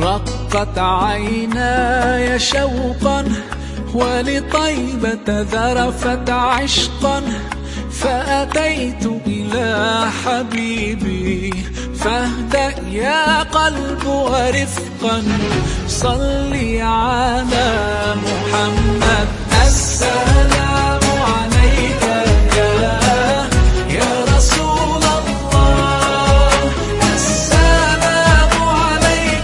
رقت عيناي شوقا ولطيبة ذرفت عشقا فأتيت إلى حبيبي فاهدأ يا قلب ورفقا صلي على محمد.